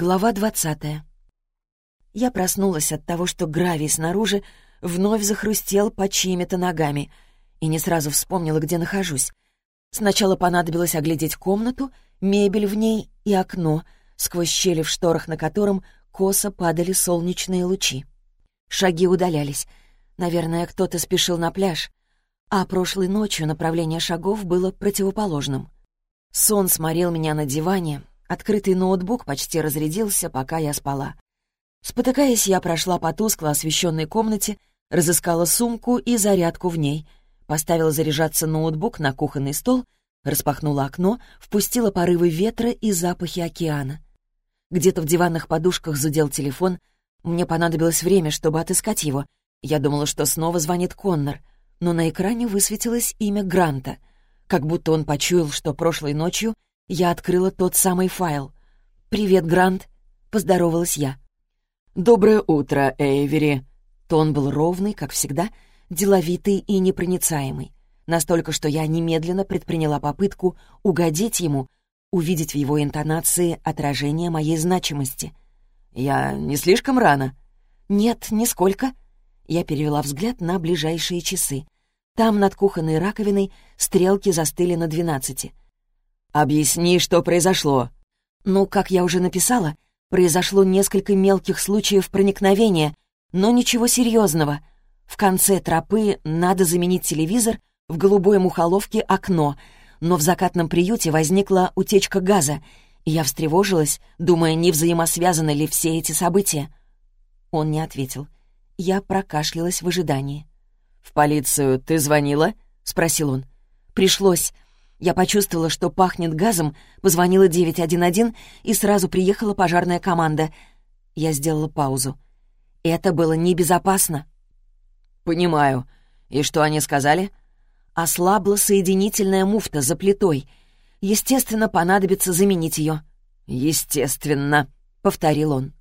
Глава двадцатая. Я проснулась от того, что гравий снаружи вновь захрустел под чьими-то ногами, и не сразу вспомнила, где нахожусь. Сначала понадобилось оглядеть комнату, мебель в ней и окно, сквозь щели в шторах на котором косо падали солнечные лучи. Шаги удалялись. Наверное, кто-то спешил на пляж. А прошлой ночью направление шагов было противоположным. Сон сморил меня на диване, Открытый ноутбук почти разрядился, пока я спала. Спотыкаясь, я прошла по тускло освещенной комнате, разыскала сумку и зарядку в ней, поставила заряжаться ноутбук на кухонный стол, распахнула окно, впустила порывы ветра и запахи океана. Где-то в диванных подушках зудел телефон. Мне понадобилось время, чтобы отыскать его. Я думала, что снова звонит Коннор, но на экране высветилось имя Гранта, как будто он почуял, что прошлой ночью — я открыла тот самый файл. «Привет, Грант», — поздоровалась я. «Доброе утро, Эйвери». Тон был ровный, как всегда, деловитый и непроницаемый. Настолько, что я немедленно предприняла попытку угодить ему, увидеть в его интонации отражение моей значимости. «Я не слишком рано?» «Нет, нисколько». Я перевела взгляд на ближайшие часы. Там, над кухонной раковиной, стрелки застыли на двенадцати. «Объясни, что произошло». «Ну, как я уже написала, произошло несколько мелких случаев проникновения, но ничего серьезного. В конце тропы надо заменить телевизор, в голубой мухоловке окно, но в закатном приюте возникла утечка газа, и я встревожилась, думая, не взаимосвязаны ли все эти события. Он не ответил. Я прокашлялась в ожидании. «В полицию ты звонила?» — спросил он. «Пришлось. Я почувствовала, что пахнет газом, позвонила 911, и сразу приехала пожарная команда. Я сделала паузу. Это было небезопасно. «Понимаю. И что они сказали?» Ослабла соединительная муфта за плитой. Естественно, понадобится заменить ее. «Естественно», — повторил он.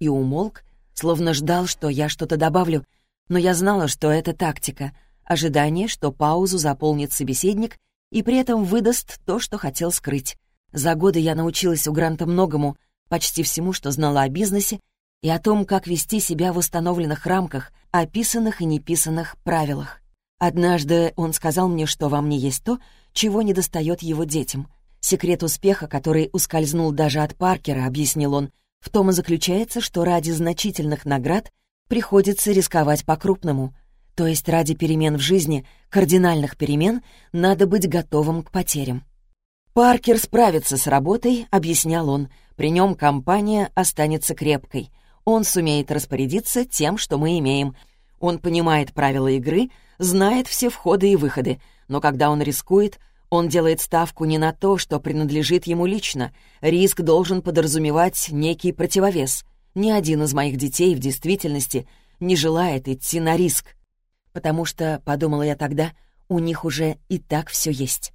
И умолк, словно ждал, что я что-то добавлю. Но я знала, что это тактика. Ожидание, что паузу заполнит собеседник, и при этом выдаст то, что хотел скрыть. За годы я научилась у Гранта многому, почти всему, что знала о бизнесе, и о том, как вести себя в установленных рамках, описанных и неписанных правилах. Однажды он сказал мне, что во мне есть то, чего не достает его детям. Секрет успеха, который ускользнул даже от Паркера, объяснил он, в том и заключается, что ради значительных наград приходится рисковать по-крупному — то есть ради перемен в жизни, кардинальных перемен, надо быть готовым к потерям. «Паркер справится с работой», — объяснял он. «При нем компания останется крепкой. Он сумеет распорядиться тем, что мы имеем. Он понимает правила игры, знает все входы и выходы, но когда он рискует, он делает ставку не на то, что принадлежит ему лично. Риск должен подразумевать некий противовес. Ни один из моих детей в действительности не желает идти на риск потому что, подумала я тогда, у них уже и так все есть.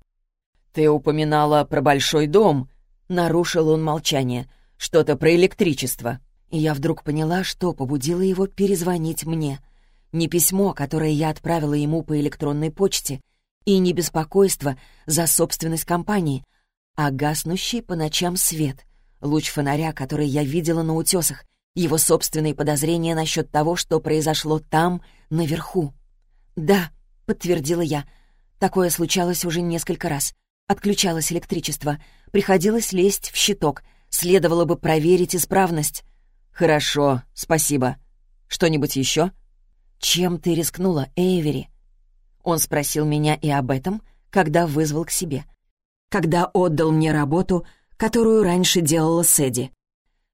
«Ты упоминала про большой дом», — нарушил он молчание, «что-то про электричество». И я вдруг поняла, что побудило его перезвонить мне. Не письмо, которое я отправила ему по электронной почте, и не беспокойство за собственность компании, а гаснущий по ночам свет, луч фонаря, который я видела на утесах, его собственные подозрения насчет того, что произошло там, наверху. «Да», — подтвердила я. Такое случалось уже несколько раз. Отключалось электричество. Приходилось лезть в щиток. Следовало бы проверить исправность. «Хорошо, спасибо. Что-нибудь еще?» «Чем ты рискнула, Эйвери?» Он спросил меня и об этом, когда вызвал к себе. Когда отдал мне работу, которую раньше делала Сэдди.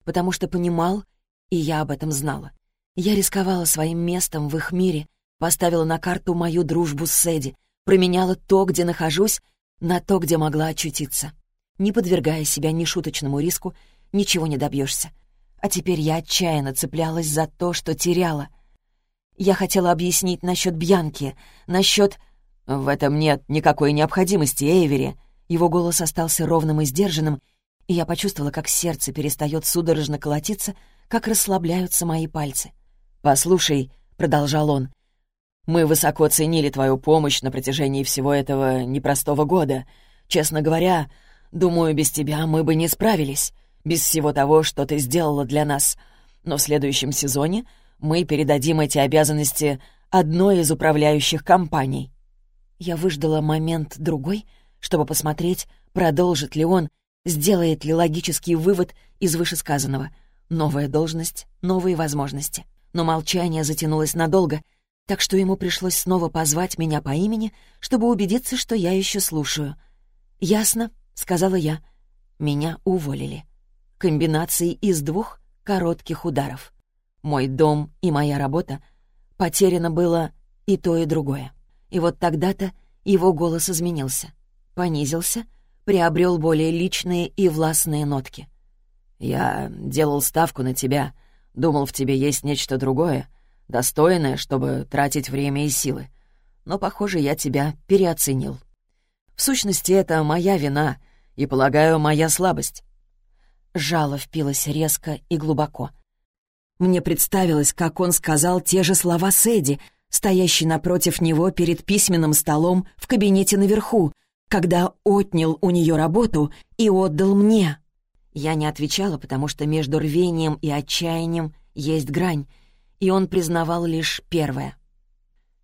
Потому что понимал, и я об этом знала. Я рисковала своим местом в их мире, Поставила на карту мою дружбу с Сэдди, променяла то, где нахожусь, на то, где могла очутиться. Не подвергая себя ни шуточному риску, ничего не добьешься. А теперь я отчаянно цеплялась за то, что теряла. Я хотела объяснить насчет Бьянки, насчет... «В этом нет никакой необходимости, Эйвери». Его голос остался ровным и сдержанным, и я почувствовала, как сердце перестает судорожно колотиться, как расслабляются мои пальцы. «Послушай», — продолжал он, мы высоко ценили твою помощь на протяжении всего этого непростого года. Честно говоря, думаю, без тебя мы бы не справились. без всего того, что ты сделала для нас. Но в следующем сезоне мы передадим эти обязанности одной из управляющих компаний». Я выждала момент другой, чтобы посмотреть, продолжит ли он, сделает ли логический вывод из вышесказанного. Новая должность, новые возможности. Но молчание затянулось надолго, так что ему пришлось снова позвать меня по имени, чтобы убедиться, что я еще слушаю. «Ясно», — сказала я. Меня уволили. Комбинацией из двух коротких ударов. Мой дом и моя работа. Потеряно было и то, и другое. И вот тогда-то его голос изменился. Понизился, приобрел более личные и властные нотки. «Я делал ставку на тебя. Думал, в тебе есть нечто другое, достойное, чтобы тратить время и силы. Но, похоже, я тебя переоценил. В сущности, это моя вина и, полагаю, моя слабость». Жало впилось резко и глубоко. Мне представилось, как он сказал те же слова Сэдди, стоящий напротив него перед письменным столом в кабинете наверху, когда отнял у нее работу и отдал мне. Я не отвечала, потому что между рвением и отчаянием есть грань, и он признавал лишь первое.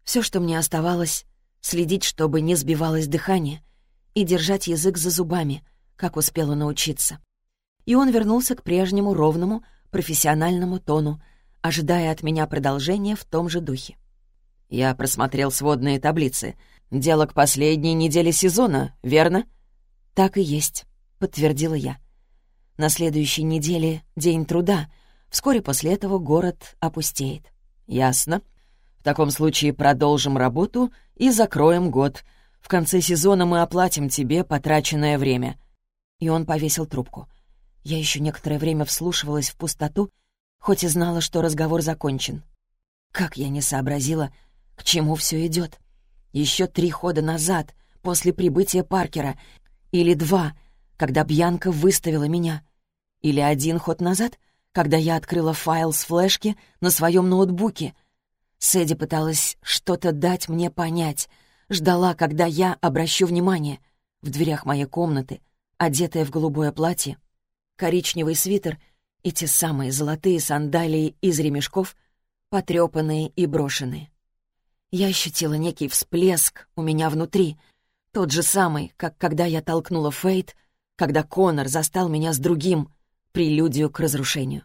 Все, что мне оставалось, следить, чтобы не сбивалось дыхание, и держать язык за зубами, как успела научиться. И он вернулся к прежнему ровному, профессиональному тону, ожидая от меня продолжения в том же духе. «Я просмотрел сводные таблицы. Дело к последней неделе сезона, верно?» «Так и есть», — подтвердила я. На следующей неделе — день труда — Вскоре после этого город опустеет. «Ясно. В таком случае продолжим работу и закроем год. В конце сезона мы оплатим тебе потраченное время». И он повесил трубку. Я еще некоторое время вслушивалась в пустоту, хоть и знала, что разговор закончен. Как я не сообразила, к чему все идет. Еще три хода назад, после прибытия Паркера, или два, когда Бьянка выставила меня, или один ход назад — когда я открыла файл с флешки на своем ноутбуке. Сэдди пыталась что-то дать мне понять, ждала, когда я обращу внимание. В дверях моей комнаты, одетая в голубое платье, коричневый свитер и те самые золотые сандалии из ремешков, потрепанные и брошенные. Я ощутила некий всплеск у меня внутри, тот же самый, как когда я толкнула Фейт, когда Конор застал меня с другим — прелюдию к разрушению.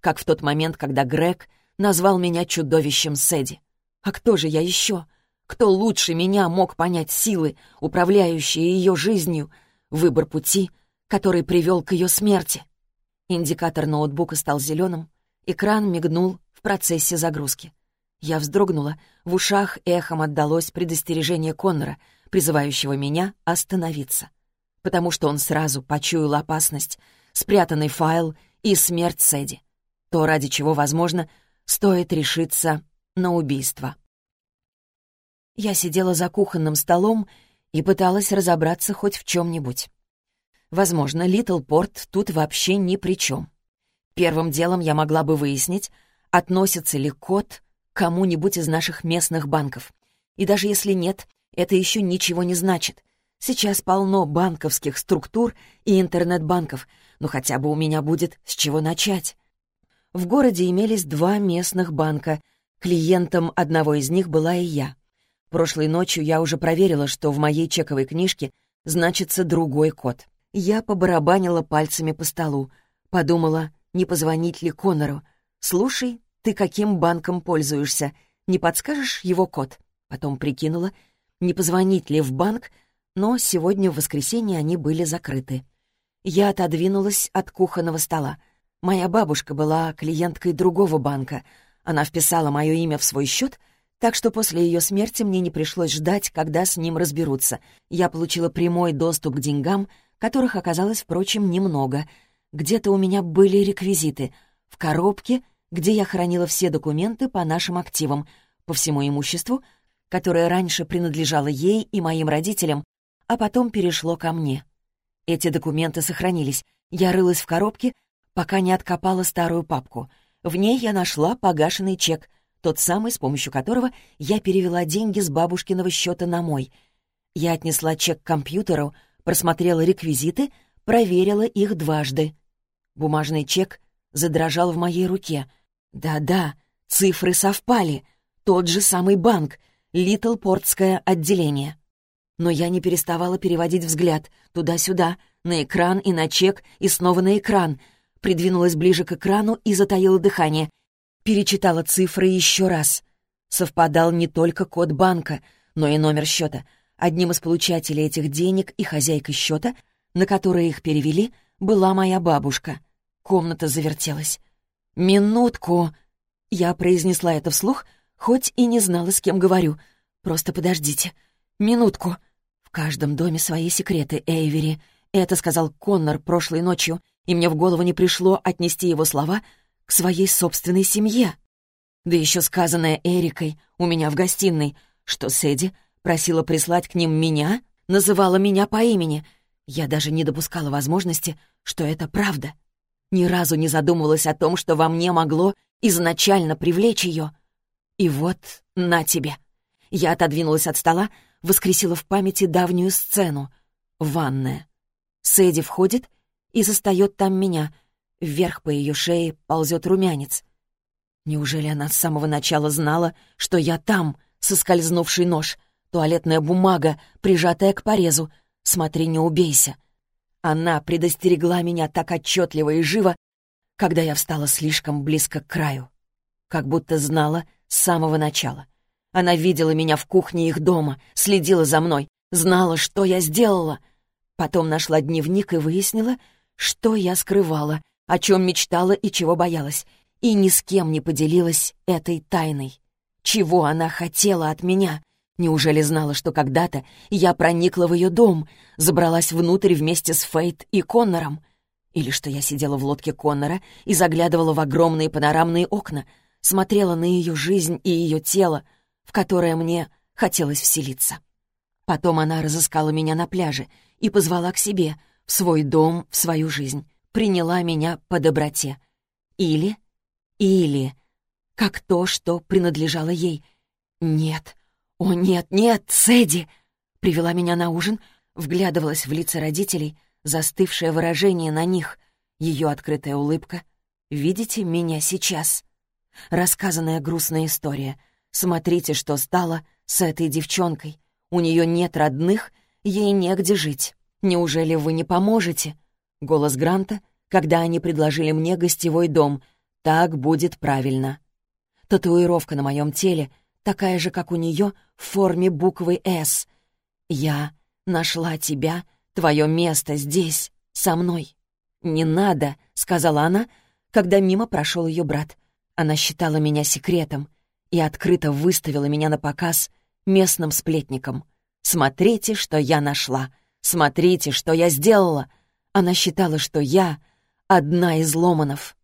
Как в тот момент, когда Грег назвал меня чудовищем Сэдди. А кто же я еще? Кто лучше меня мог понять силы, управляющие ее жизнью, выбор пути, который привел к ее смерти? Индикатор ноутбука стал зеленым, экран мигнул в процессе загрузки. Я вздрогнула, в ушах эхом отдалось предостережение Коннора, призывающего меня остановиться. Потому что он сразу почуял опасность, спрятанный файл и смерть Сэдди. То, ради чего, возможно, стоит решиться на убийство. Я сидела за кухонным столом и пыталась разобраться хоть в чем-нибудь. Возможно, Литл Порт тут вообще ни при чем. Первым делом я могла бы выяснить, относится ли код к кому-нибудь из наших местных банков. И даже если нет, это еще ничего не значит. Сейчас полно банковских структур и интернет-банков, но хотя бы у меня будет с чего начать. В городе имелись два местных банка. Клиентом одного из них была и я. Прошлой ночью я уже проверила, что в моей чековой книжке значится другой код. Я побарабанила пальцами по столу. Подумала, не позвонить ли Конору. «Слушай, ты каким банком пользуешься? Не подскажешь его код?» Потом прикинула, не позвонить ли в банк, но сегодня в воскресенье они были закрыты. Я отодвинулась от кухонного стола. Моя бабушка была клиенткой другого банка. Она вписала мое имя в свой счет, так что после ее смерти мне не пришлось ждать, когда с ним разберутся. Я получила прямой доступ к деньгам, которых оказалось, впрочем, немного. Где-то у меня были реквизиты. В коробке, где я хранила все документы по нашим активам, по всему имуществу, которое раньше принадлежало ей и моим родителям, а потом перешло ко мне. Эти документы сохранились. Я рылась в коробке, пока не откопала старую папку. В ней я нашла погашенный чек, тот самый, с помощью которого я перевела деньги с бабушкиного счета на мой. Я отнесла чек к компьютеру, просмотрела реквизиты, проверила их дважды. Бумажный чек задрожал в моей руке. Да-да, цифры совпали. Тот же самый банк, Литлпортское отделение. Но я не переставала переводить взгляд туда-сюда, на экран и на чек, и снова на экран. Придвинулась ближе к экрану и затаила дыхание. Перечитала цифры еще раз. Совпадал не только код банка, но и номер счета. Одним из получателей этих денег и хозяйкой счета, на которые их перевели, была моя бабушка. Комната завертелась. «Минутку!» Я произнесла это вслух, хоть и не знала, с кем говорю. «Просто подождите. Минутку!» Каждом доме свои секреты, Эйвери. Это сказал Коннор прошлой ночью, и мне в голову не пришло отнести его слова к своей собственной семье. Да еще сказанное Эрикой у меня в гостиной, что Сэдди просила прислать к ним меня, называла меня по имени. Я даже не допускала возможности, что это правда. Ни разу не задумывалась о том, что во мне могло изначально привлечь ее. И вот на тебе. Я отодвинулась от стола, воскресила в памяти давнюю сцену. Ванная. Сэдди входит и застает там меня. Вверх по ее шее ползет румянец. Неужели она с самого начала знала, что я там, соскользнувший нож, туалетная бумага, прижатая к порезу? Смотри, не убейся. Она предостерегла меня так отчетливо и живо, когда я встала слишком близко к краю. Как будто знала с самого начала. Она видела меня в кухне их дома, следила за мной, знала, что я сделала. Потом нашла дневник и выяснила, что я скрывала, о чем мечтала и чего боялась, и ни с кем не поделилась этой тайной. Чего она хотела от меня? Неужели знала, что когда-то я проникла в ее дом, забралась внутрь вместе с Фейт и Коннором? Или что я сидела в лодке Коннора и заглядывала в огромные панорамные окна, смотрела на ее жизнь и ее тело, в которое мне хотелось вселиться. Потом она разыскала меня на пляже и позвала к себе, в свой дом, в свою жизнь, приняла меня по доброте. Или, или, как то, что принадлежало ей. Нет, «О, нет, нет, Сэдди!» Привела меня на ужин, вглядывалась в лица родителей, застывшее выражение на них, ее открытая улыбка. «Видите меня сейчас?» Рассказанная грустная история. Смотрите, что стало с этой девчонкой. У нее нет родных, ей негде жить. Неужели вы не поможете? Голос Гранта, когда они предложили мне гостевой дом. Так будет правильно. Татуировка на моем теле — такая же, как у нее, в форме буквы «С». «Я нашла тебя, твое место здесь, со мной». «Не надо», — сказала она, когда мимо прошел ее брат. Она считала меня секретом и открыто выставила меня на показ местным сплетникам. «Смотрите, что я нашла! Смотрите, что я сделала!» Она считала, что я — одна из ломанов.